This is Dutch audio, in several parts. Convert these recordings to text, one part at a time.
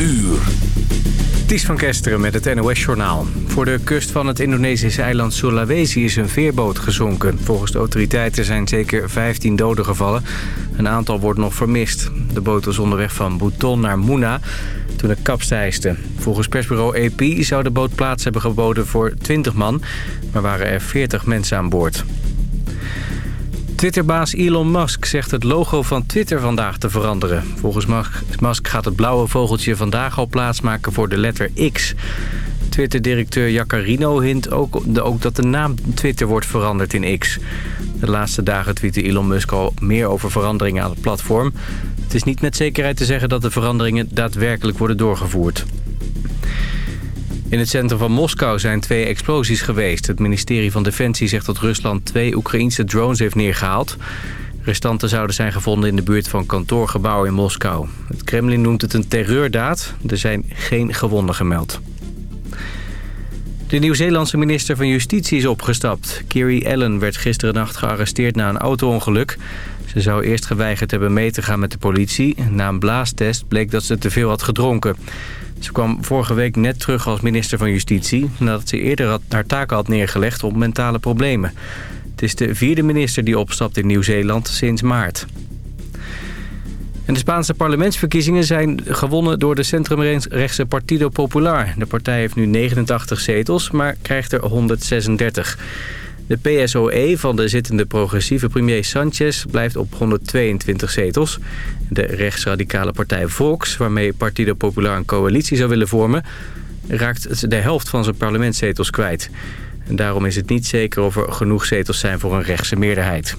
uur. Ties van Kesteren met het NOS-journaal. Voor de kust van het Indonesische eiland Sulawesi is een veerboot gezonken. Volgens de autoriteiten zijn zeker 15 doden gevallen. Een aantal wordt nog vermist. De boot was onderweg van Buton naar Muna toen het kapseisde. Volgens persbureau AP zou de boot plaats hebben geboden voor 20 man... maar waren er 40 mensen aan boord. Twitterbaas Elon Musk zegt het logo van Twitter vandaag te veranderen. Volgens Musk gaat het blauwe vogeltje vandaag al plaatsmaken voor de letter X. Twitter-directeur Jaccarino hint ook, ook dat de naam Twitter wordt veranderd in X. De laatste dagen tweette Elon Musk al meer over veranderingen aan het platform. Het is niet met zekerheid te zeggen dat de veranderingen daadwerkelijk worden doorgevoerd. In het centrum van Moskou zijn twee explosies geweest. Het ministerie van Defensie zegt dat Rusland twee Oekraïnse drones heeft neergehaald. Restanten zouden zijn gevonden in de buurt van kantoorgebouwen in Moskou. Het Kremlin noemt het een terreurdaad. Er zijn geen gewonden gemeld. De Nieuw-Zeelandse minister van Justitie is opgestapt. Kiri Allen werd gisteren nacht gearresteerd na een auto-ongeluk. Ze zou eerst geweigerd hebben mee te gaan met de politie. Na een blaastest bleek dat ze te veel had gedronken. Ze kwam vorige week net terug als minister van Justitie... nadat ze eerder haar taken had neergelegd op mentale problemen. Het is de vierde minister die opstapt in Nieuw-Zeeland sinds maart. En de Spaanse parlementsverkiezingen zijn gewonnen door de centrumrechtse Partido Popular. De partij heeft nu 89 zetels, maar krijgt er 136. De PSOE van de zittende progressieve premier Sanchez blijft op 122 zetels. De rechtsradicale partij Volks, waarmee Partido Popular een coalitie zou willen vormen... raakt de helft van zijn parlementszetels kwijt. Daarom is het niet zeker of er genoeg zetels zijn voor een rechtse meerderheid.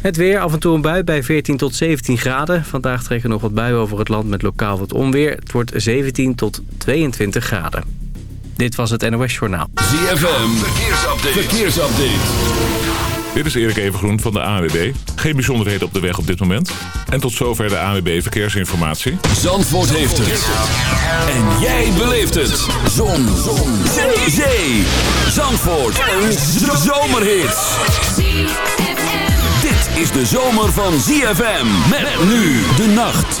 Het weer, af en toe een bui bij 14 tot 17 graden. Vandaag trekken nog wat buien over het land met lokaal wat onweer. Het wordt 17 tot 22 graden. Dit was het NOS Journaal. ZFM, verkeersupdate. verkeersupdate. Dit is Erik Evengroen van de ANWB. Geen bijzonderheden op de weg op dit moment. En tot zover de ANWB Verkeersinformatie. Zandvoort heeft het. En jij beleeft het. Zon. Zon. Zee. Zee. Zandvoort. Een zomerhit. Dit is de zomer van ZFM. Met nu de nacht.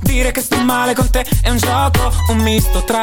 Dire che sto male con te è un gioco Un misto tra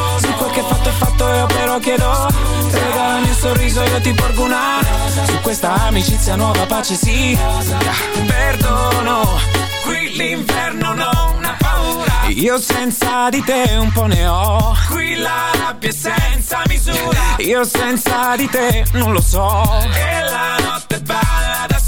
Se quel che fatto è fatto io però chiedo. Regalami un sorriso io ti porgo una. Su questa amicizia nuova pace sì. Perdono Qui l'inferno non ha paura. Io senza di te un po' ne ho. Qui la rabbia è senza misura. Io senza di te non lo so. E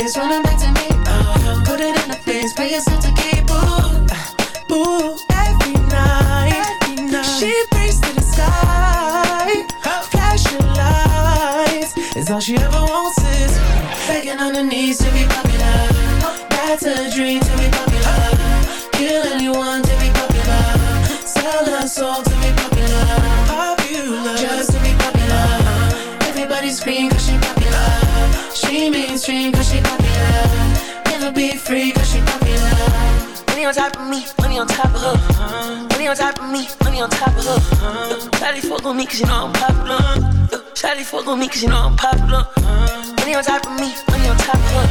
taste, running back to me. Oh, put it in the face, pay yourself to keep. Ooh, uh, ooh, every night, every night. She prays to the sky, flashing lights. Is all she ever wants is begging on her knees to be popular. That's a dream to be popular. Kill anyone to be popular. Sell her soul to be She mainstream cause she popular. Never be free cause she popular. Money on top of me, money on top of her. Money on top of me, money on top of her. Daddy fuck with me cause you know I'm popular. Daddy fuck with me cause you know I'm popular. Money on top of me, money on top of her.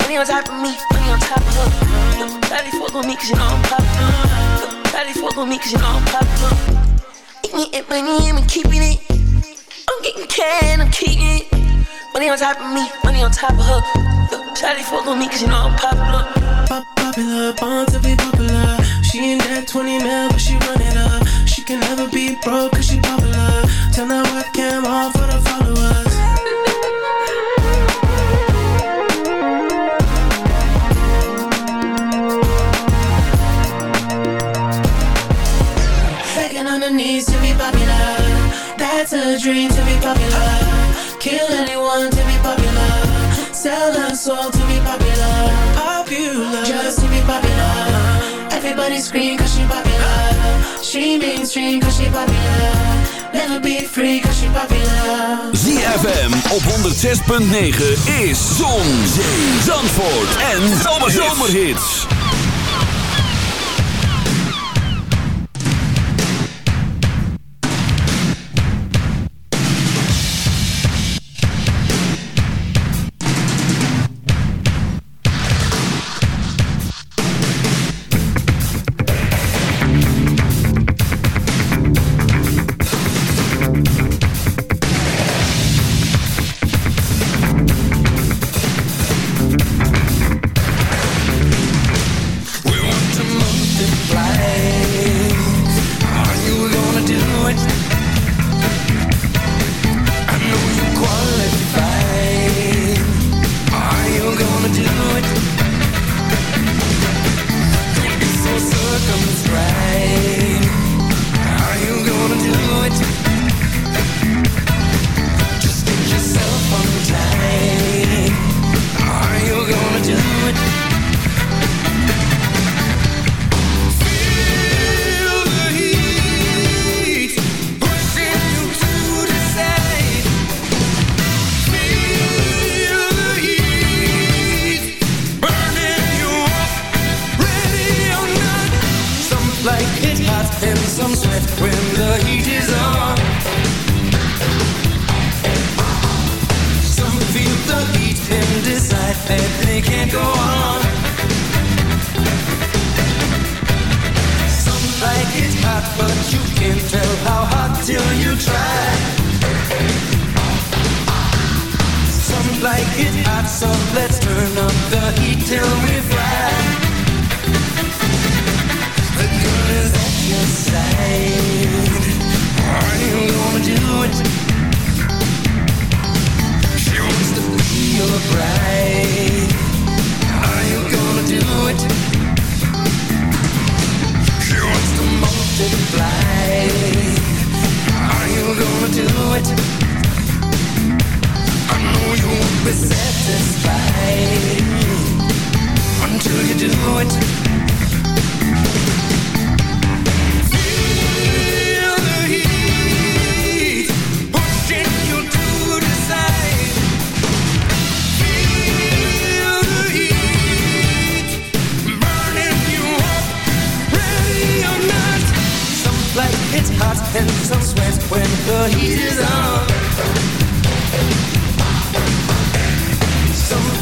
Money on top of me, money on top of her. Daddy fuck with me cause you know I'm popular. Daddy fuck with me cause you know I'm popular. Eat me and money I'm keeping it. I'm getting can, I'm keeping it. Money on top of me, money on top of her. Shawty fuck with me cause you know I'm popular. Pop popular, born to be popular. She ain't that 20 mil, but she run it up. She can never be broke cause she popular. Turn that webcam on for the followers. Begging on her knees to be popular. That's a dream to be popular. Kill anyone to be popular. Sell her soul to be popular. Popular, just to be popular. Everybody scream cause she popular. She mainstream cause she popular. Never be free cause she popular. ZFM op 106.9 is Zon, Zee, Zandvoort en Zomerhits. So let's turn up the heat till we fry. The girl is at your side. Are you gonna do it? She wants to be your bride. Are you gonna do it? She wants to multiply. Are you gonna do it? I know you won't be satisfied until you do it. Feel the heat pushing you to. Feel the heat burning you up, ready or not. Some like hot and some sweat when the heat is on.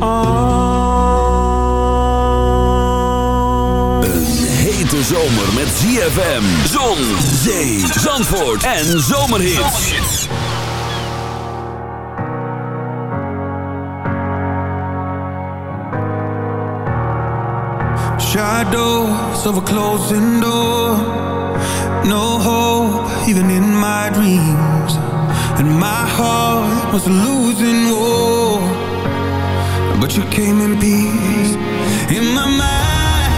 Een hete zomer met ZFM, zon, zee, zandvoort en zomerhits. Shadows of a closing door. No hope even in my dreams. And my heart was losing war But you came in peace. In my mind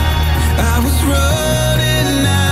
I was running out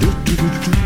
do do do do.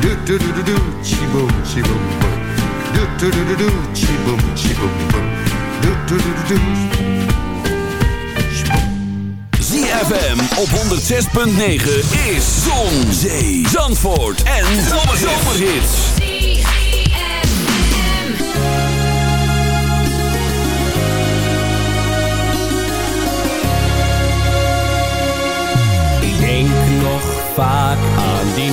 Do do do do do, chi boom, chi boom boom. Do do do do do, chi boom, chi boom boom. Do do do do do. ZFM op 106.9 is Zon, Zee, Zandvoort en Zomerhits. Ik denk nog vaak aan die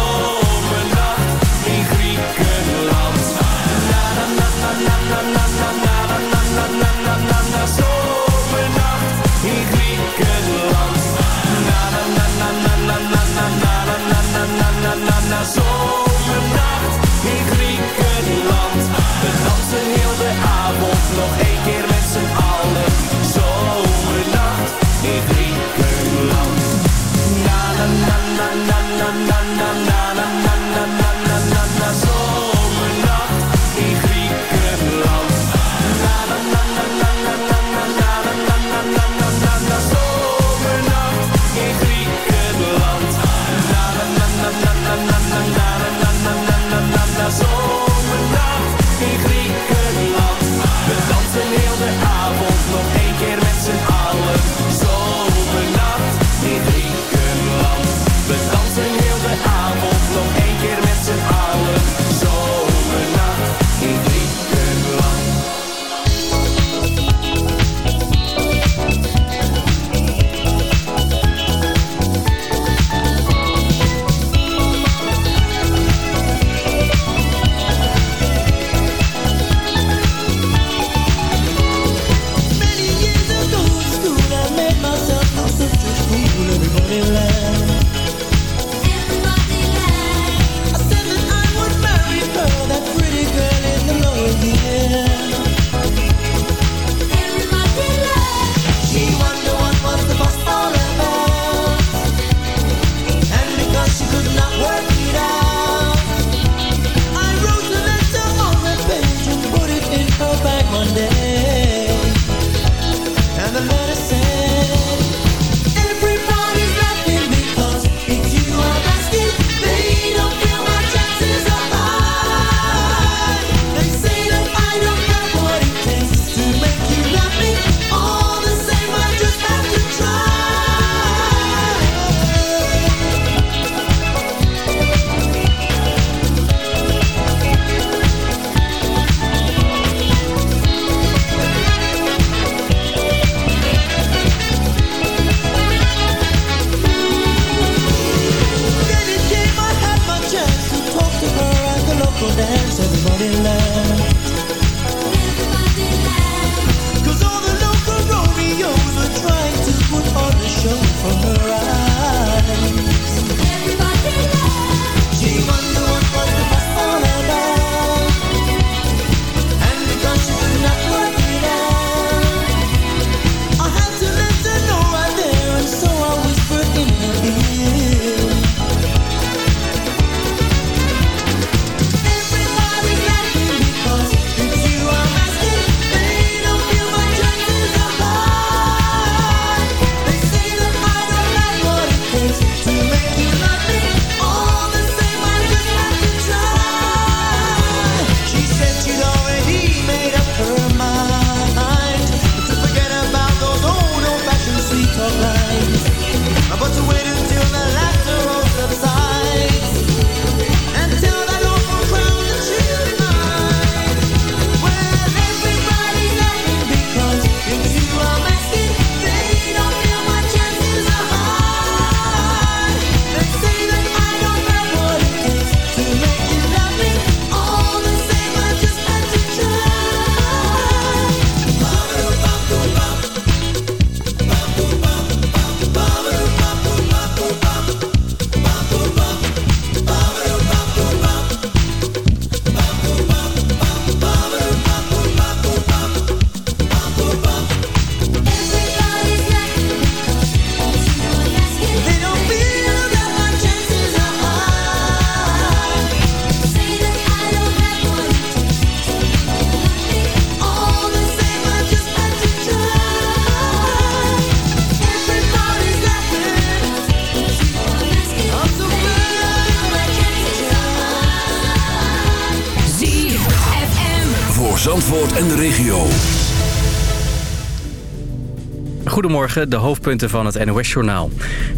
De hoofdpunten van het NOS-journaal.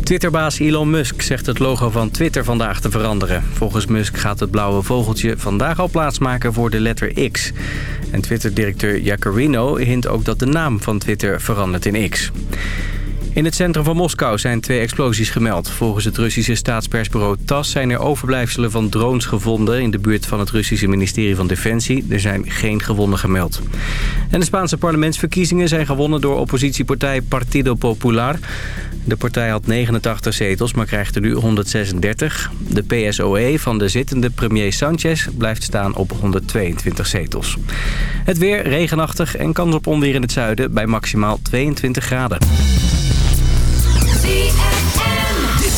Twitterbaas Elon Musk zegt het logo van Twitter vandaag te veranderen. Volgens Musk gaat het blauwe vogeltje vandaag al plaatsmaken voor de letter X. En Twitter-directeur Jacarino hint ook dat de naam van Twitter verandert in X. In het centrum van Moskou zijn twee explosies gemeld. Volgens het Russische staatspersbureau TAS zijn er overblijfselen van drones gevonden... in de buurt van het Russische ministerie van Defensie. Er zijn geen gewonden gemeld. En de Spaanse parlementsverkiezingen zijn gewonnen door oppositiepartij Partido Popular. De partij had 89 zetels, maar krijgt er nu 136. De PSOE van de zittende premier Sanchez blijft staan op 122 zetels. Het weer regenachtig en kans op onweer in het zuiden bij maximaal 22 graden.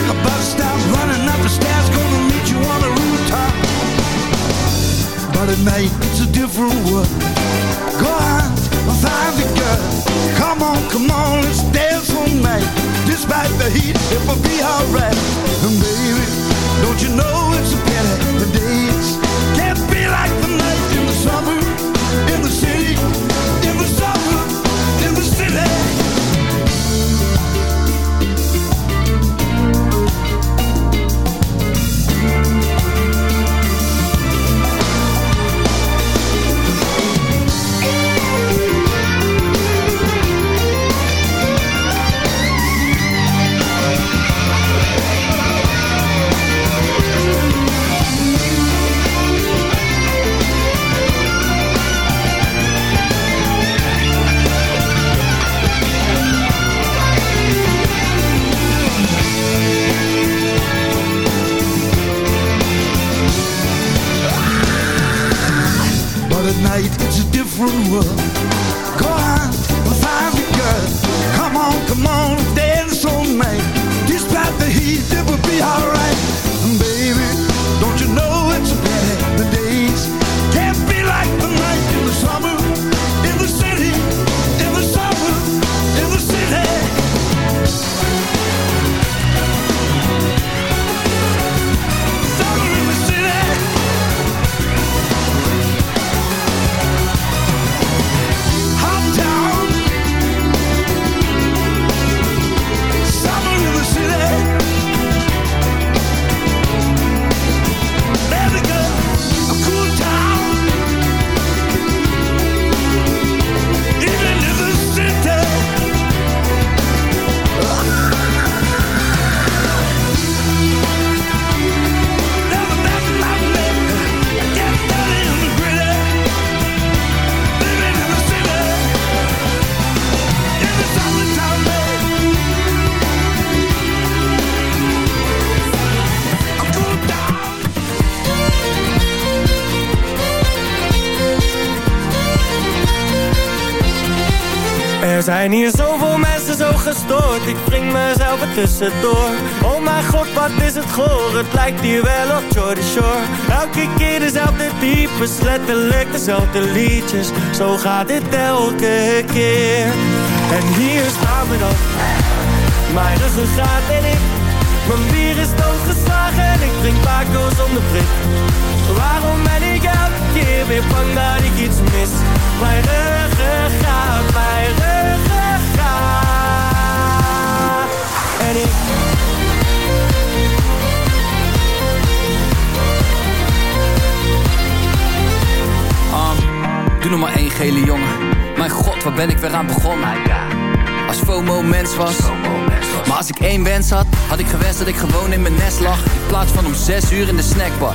like a bus stop, running up the stairs, gonna meet you on the rooftop. But at night it's a different world. Go and find girl. Come on, come on, let's dance all night. Despite the heat, it will be alright. Zijn hier zoveel mensen zo gestoord. Ik breng mezelf er tussendoor. Oh mijn god, wat is het goor? Het lijkt hier wel op Jordy Shore. Elke keer dezelfde types Letterlijk dezelfde liedjes. Zo gaat dit elke keer. En hier staan we dan. Mijn ruggengraat en ik. Mijn bier is doodgeslagen en ik drink Paco zonder prik. Waarom ben ik elke keer weer bang dat ik iets mis? Mijn ruggengraat, mijn ruggengraat en ik. Doe nog maar één gele jongen. Mijn god, waar ben ik weer aan begonnen? Als FOMO mens was. Maar als ik één wens had, had ik gewenst dat ik gewoon in mijn nest lag. In plaats van om zes uur in de snackbar.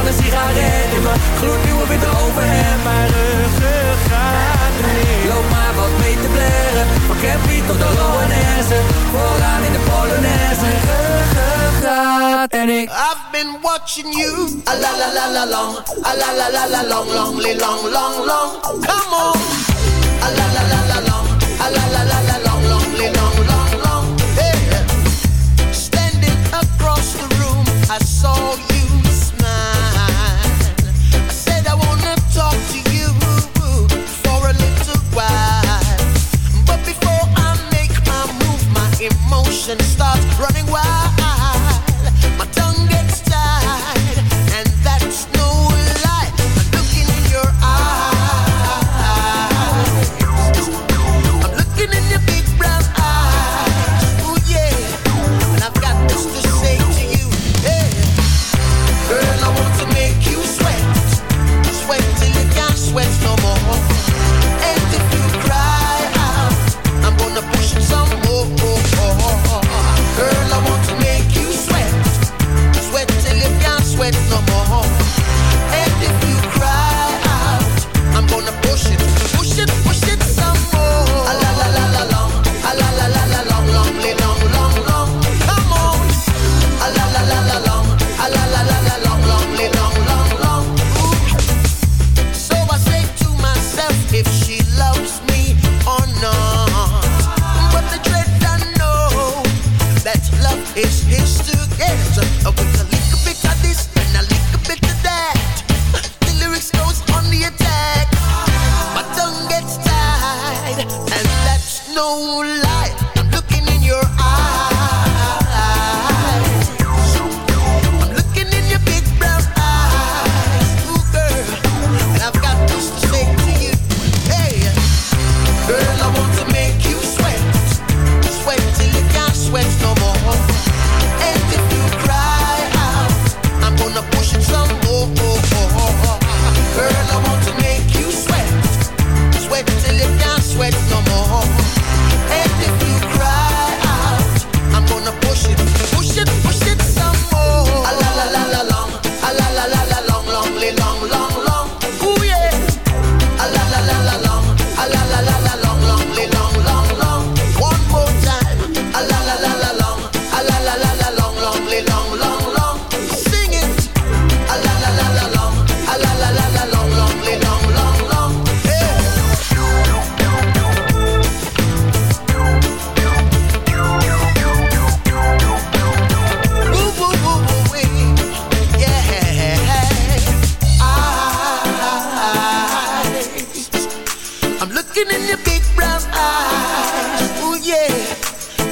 Van een sigaret in mijn gloednieuwe witte overhemd. Mijn ruggengraat remix. Loop maar wat mee te blaren. Van Campy tot de Loanesse. Vooraan in de Polonaise. Ruggengraat en ik. I've been watching you a la la la la long, a la la la la long, long, li long, long, long. Come on, a la la la la long, a la la la la long, long, li long, long, long. Hey, standing across the room, I saw you and starts running wild.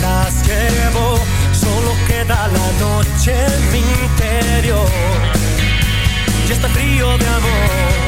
las llevo, solo queda la noche en mi interior. Ya está frío de amor.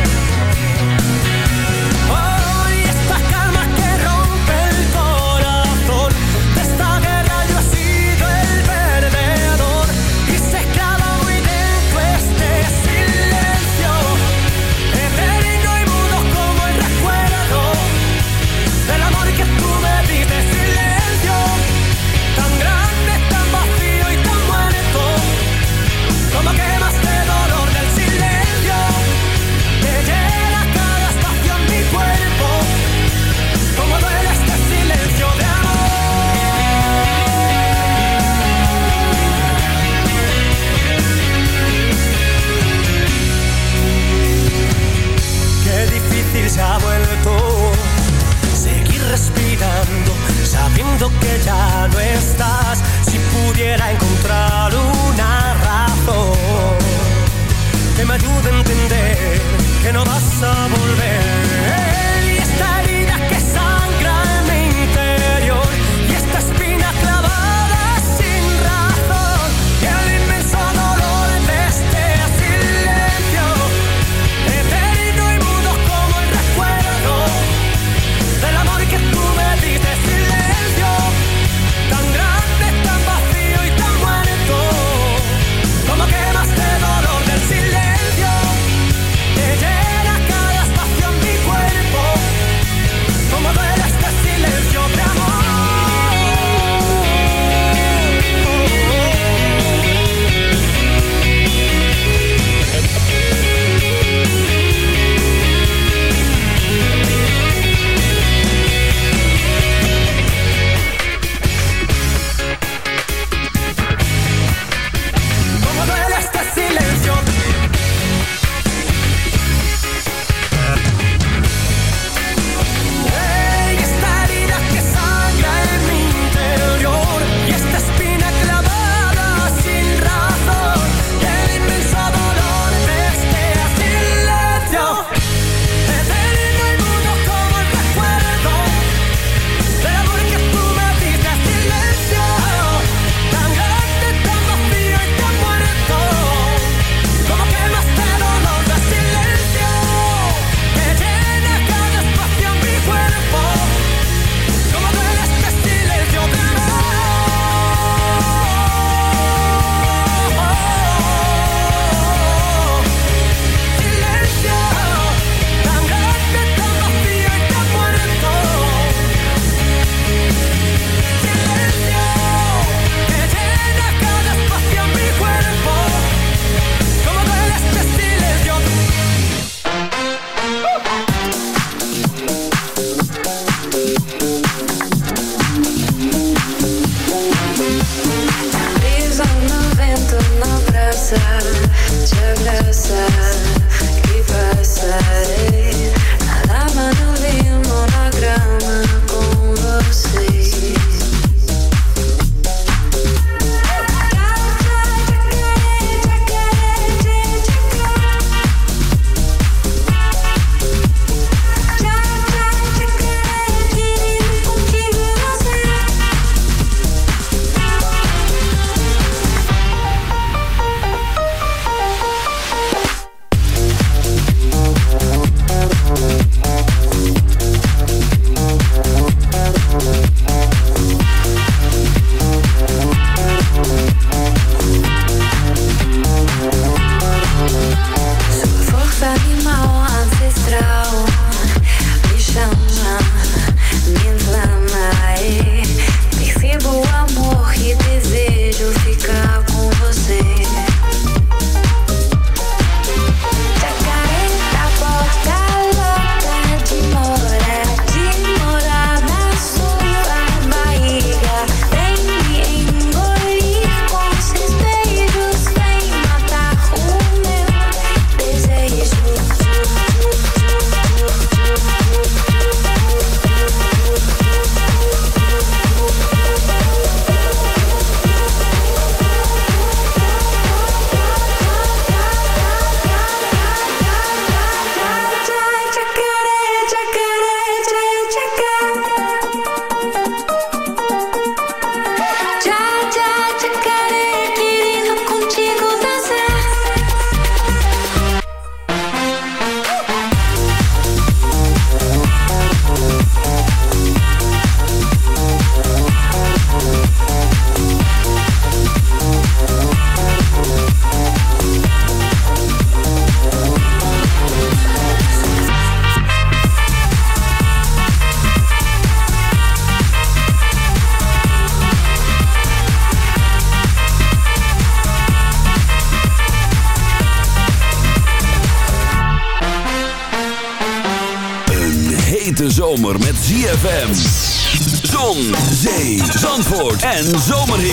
en zomerhit.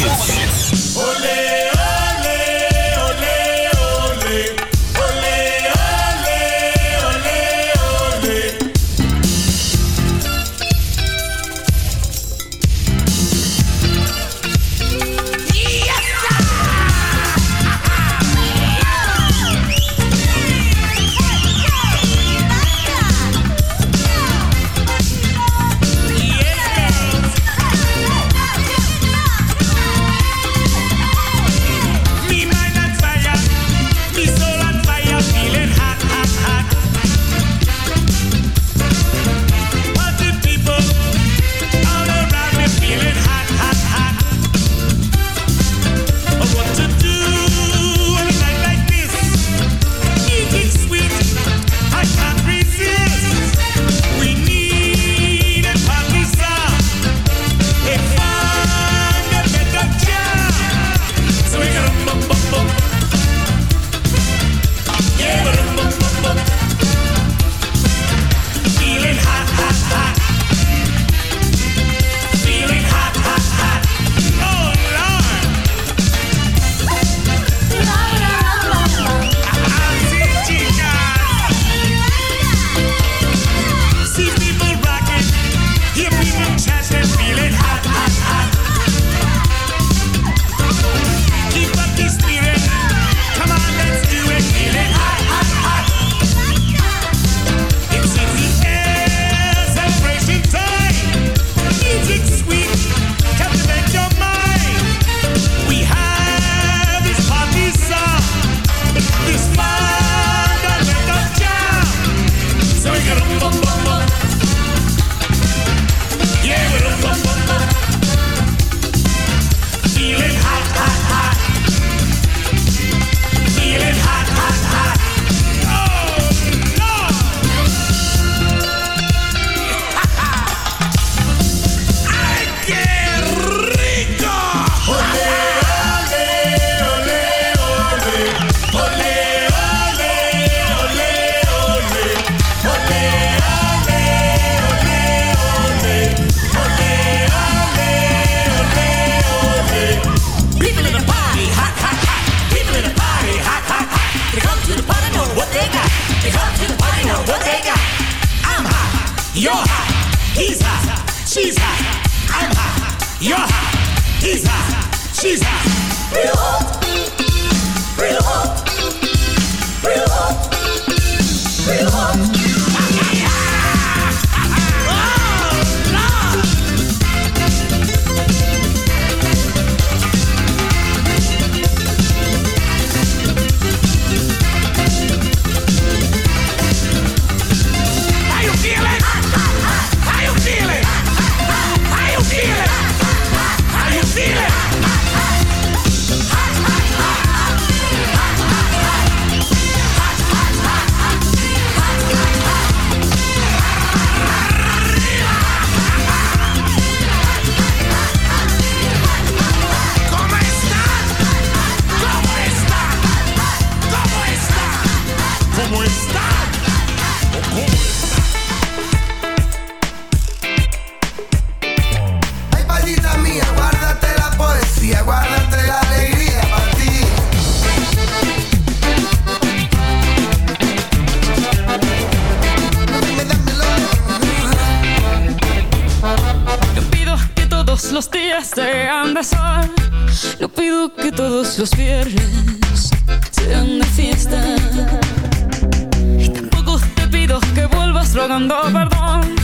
rogando perdón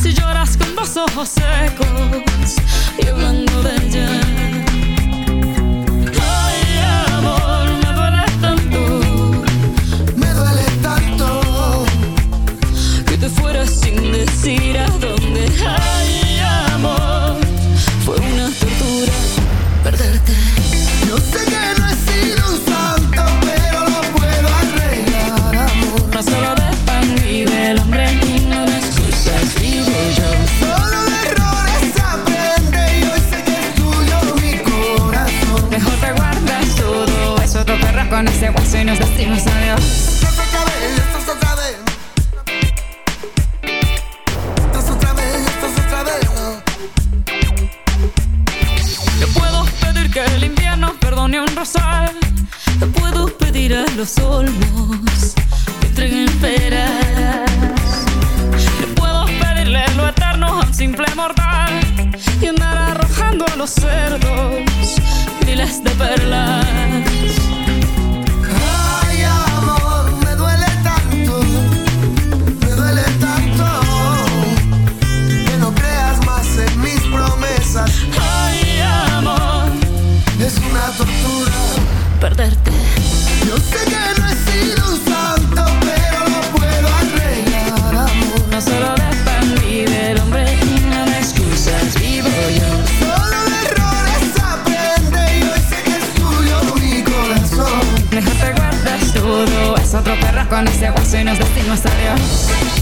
si lloras con los ojos secos y hablando de ella. Ay, amor, me duele tanto, me duele tanto que te fueras sin decir a dónde. con ese hueso y nos decimos adiós. Te puedo pedir que el invierno perdone un rosal. Te puedo pedir a los olmos que entreguen peras. Te puedo pedirle lo eterno a un simple mortal y andar arrojando a los cerdos miles de perlas. Con ese hueso y nos destino hasta Dios.